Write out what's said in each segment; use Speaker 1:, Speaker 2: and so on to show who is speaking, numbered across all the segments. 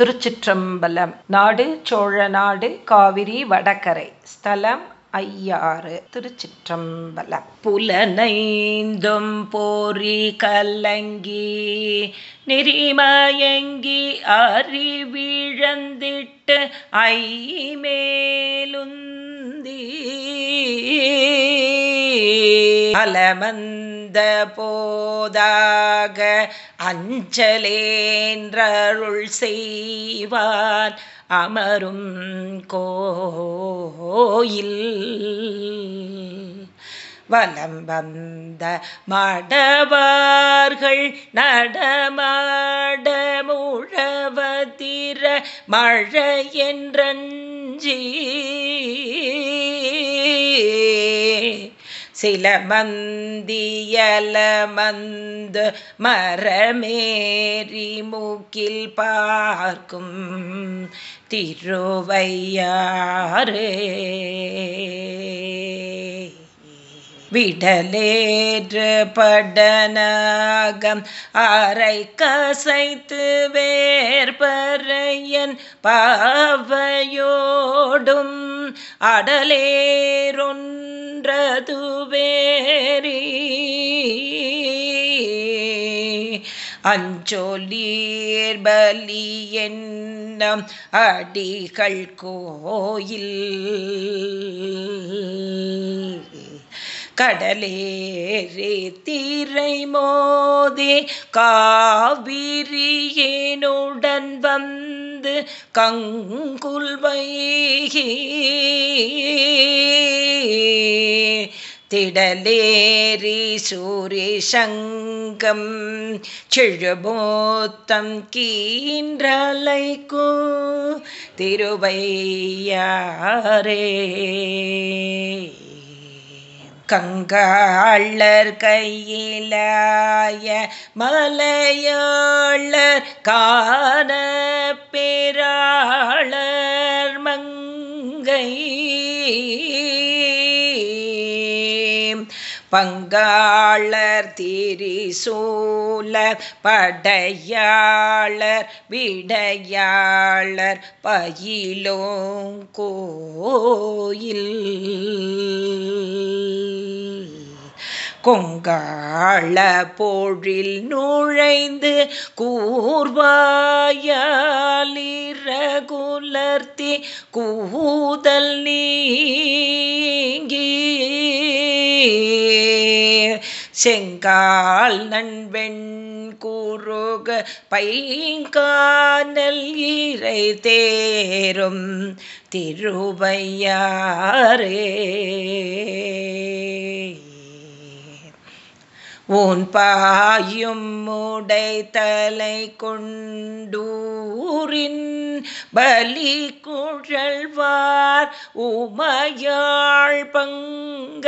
Speaker 1: திருச்சிற்றம்பலம். நாடு சோழ நாடு காவிரி வடகரை. ஸ்தலம் ஐயாறு. திருச்சிற்றம்பலம். புலனைந்தும் போரி கலங்கி நெறிமயங்கி அறிவிழந்திட்டு ஐமேலுந்தி அலமன் அலமந்த போதாக அஞ்சலேன்றருள் செய்வான் அமரும் கோயில் வலம் வந்த மடவார்கள் நடமாட முழவதிர மழை என்றஞ்சி சில மந்தியல மந்து மரமேறி மூக்கில் பார்க்கும் திருவையாறு. விடலேற்று படனாகம். அரை கசைத்து வேற்பறையன் பாவையோடும் அடலேரொன்றது வேரி அஞ்சொலீர் பலி என்னம் அடிகள் கோயில் கடலேரே தீரை மோதே காவிரியேனுடன் வந்து கங்குல் வைகி. திடலேரி சூரிசங்கம் செழுபோத்தம் கீன்றலைக்கு திருவையாரே கங்காளர் கையிலாய மலையாளர் காண பிராளர் மங்கை பங்காளர் திரிசூல படையாளர் விடையாளர் பயிலோங்கோயில் கொங்காள போழில் நுழைந்து கூர்வாயாலிரகுலர்த்தி கூதல் நீ செங்கால் நண்பெண் கூறுக பைங்கானல் ஈரை தேரும் திருவையாரே உன் பாயும் முடை தலை கொண்டூரின் பலி குழல்வார் உமையாள் பங்க.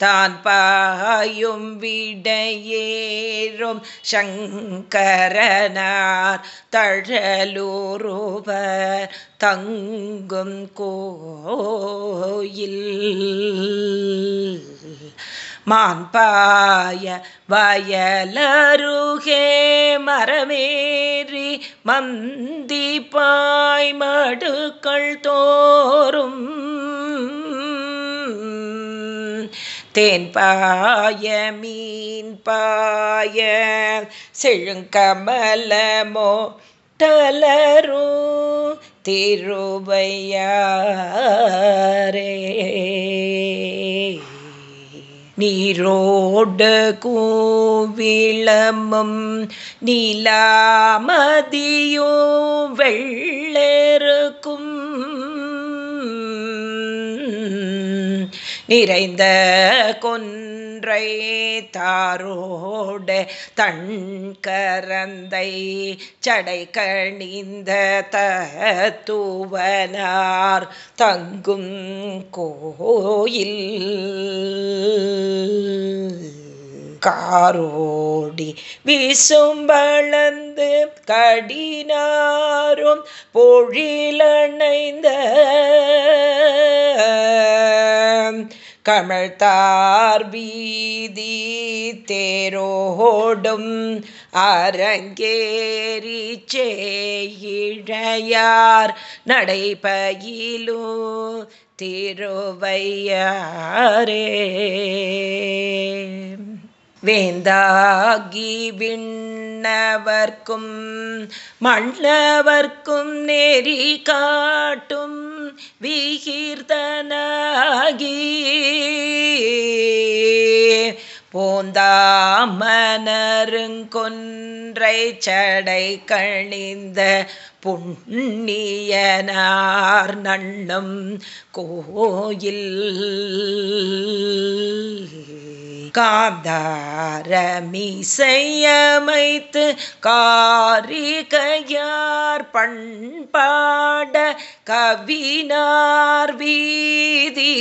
Speaker 1: தான் பாயும் விடையேறும் சங்கரனார் தழலூருவர் தங்கும் கோயில். மான்பாய வயலருகே மரமேறி மந்தி பாய் மடுக்கள் தோறும் தேன் பாய மீன் பாய செழுங்கமலமோ தலரும் திருவையாரே நீரோடு கூவிளமும் நீலாமதியோ வெள்ளருக்கும் நிறைந்த கொன்றை தாரோட தண்கரந்தை சடை கணிந்த தூவனார் தங்கும் கோயில். காரோடி வீசும்பளந்து கடினாரும் பொழிலணைந்த கமழ்த்தார் வீதி தேரோடும் அரங்கேறி சேயிழையார் நடைபயிலு திருவையாரே வேந்தாகி விண்ணவர்க்கும் மண்ணவர்க்கும் நெறி காட்டும் விகீர்த்தனாகி. போந்தாமனருங்கொன்றை சடை கணிந்த புண்ணியனார் நண்ணும் கோயில் காந்தாரமிசையமைத்து காரிகையார் பண்பாட கவினார் வீதி.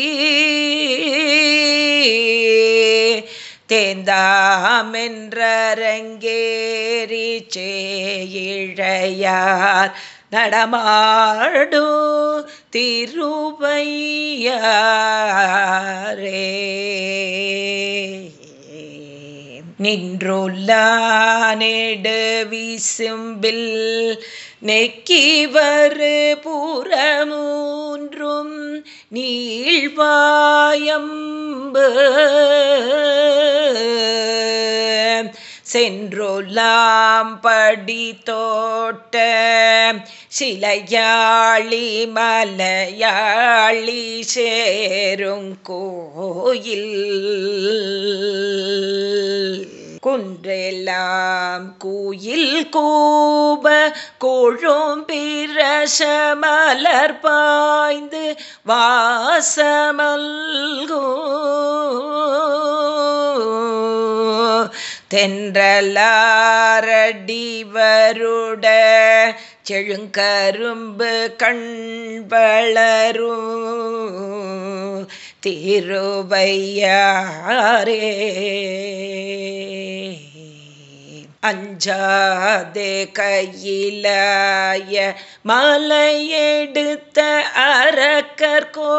Speaker 1: தேந்தாமென்றரங்கேரி சேயிழையார் நடமாடு திருவையரே நின்றுள்ளானேடு விசும்பில் நெக்கிவரு புறமூன்றும் நீழ்வாயம்பு சென்றுலாம் படி தோட்ட சிலையாழி மலையாழி சேரும் கோயில். குன்றெல்லாம் கூயில் கூப கொழும்பிரசமலர் பாய்ந்து வாசமல்கோ. தென்றலாரடி வருட செழுங்கரும்பு கண்வளரும் திருவையாரே அஞ்சாதே கையிலாய மலையெடுத்த அரக்கர்கோன்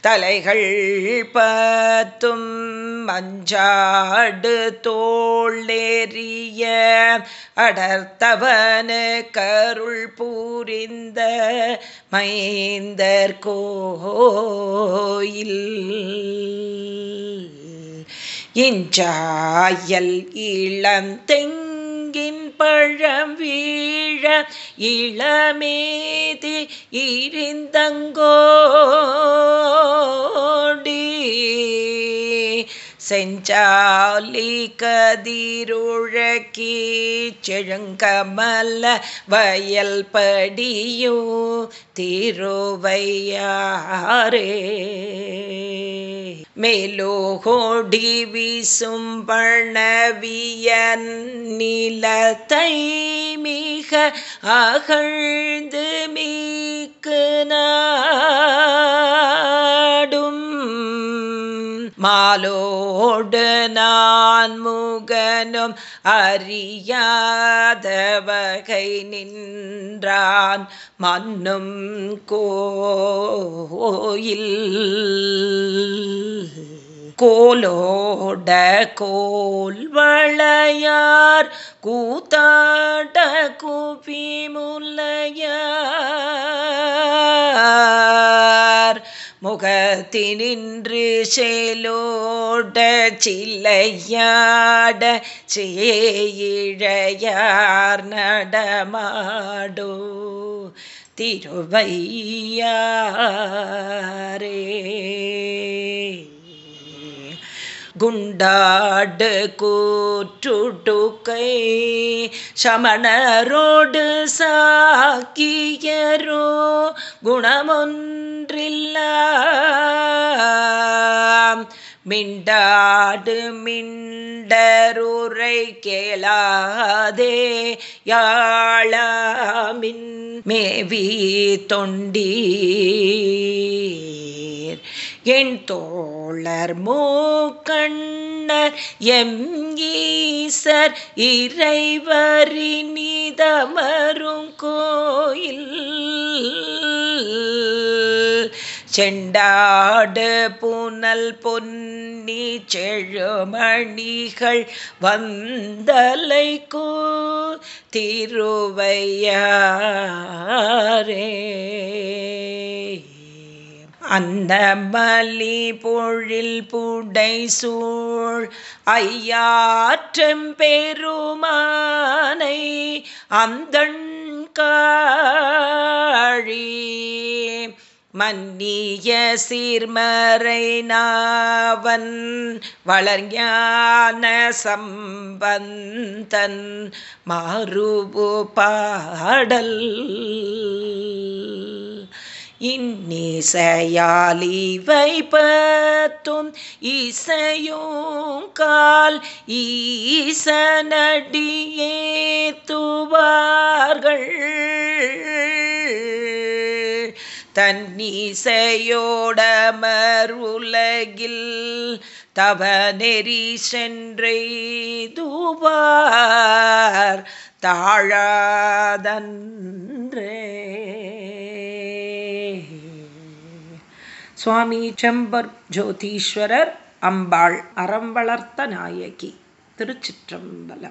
Speaker 1: தலைகள் பத்தும் மஞ்சாடு தோளேறிய அடர்த்தவனு கருள் பூரிந்த மைந்தர் கோயில். இஞ்சாயல் இளம் தெங்கின் பழம் வீழ இளமேதி இருந்தங்கோடி. செஞ்சாலி கதிருழக்கி செழுங்கமல்ல வயல் படியோ திருவையாரே மேலோகோடி வீசும் பணவியன் நிலத்தை மிக அகழ்ந்து மீக்கு நாடும் மாலோடு நான் முகனும் அறியாத வகை நின்றான். மன்னும் கோயில் கோலோட கோல் வளையார் கூத்தாட கூப்பி முல்லையார் முகத்தினின் செலோட சில்லையாட சேயிழையார் நடமாடோ திருவையாரே குண்டாடு கூற்றுடுக்கை சமணரோடு சாக்கியரோ குணமொன்றில்ல மிண்டாடு மிண்டருரை கேளாதே யாழாமின் மேவி தொண்டி. என் தோழர் மூக்கண்ணர் எம் ஈசர் இறைவரினிதமரும் கோயில். செண்டாடு புனல் பொன்னி செழுமணிகள் வந்தலைக்கு திருவையாரே அந்த பலி பொழில் புடை சூழ் ஐயாற்றம் பெருமானை அந்தண் காழி. மன்னிய சீர்மறை நாவன் வளர்ஞான சம்பந்தன் மாறுபு பாடல் இன்னிசையாலிவை பத்தும் இசையும் கால் ஈசனடியே துவார்கள். தன்னிசையோடமருலகில் தவ நெறி சென்றெய்துவார் தாழாதன்றே. சுவாமி செம்பர் ஜோதீஸ்வரர் அம்பாள் அறம் வளர்த்த நாயகி திருச்சிற்றம்பலம்.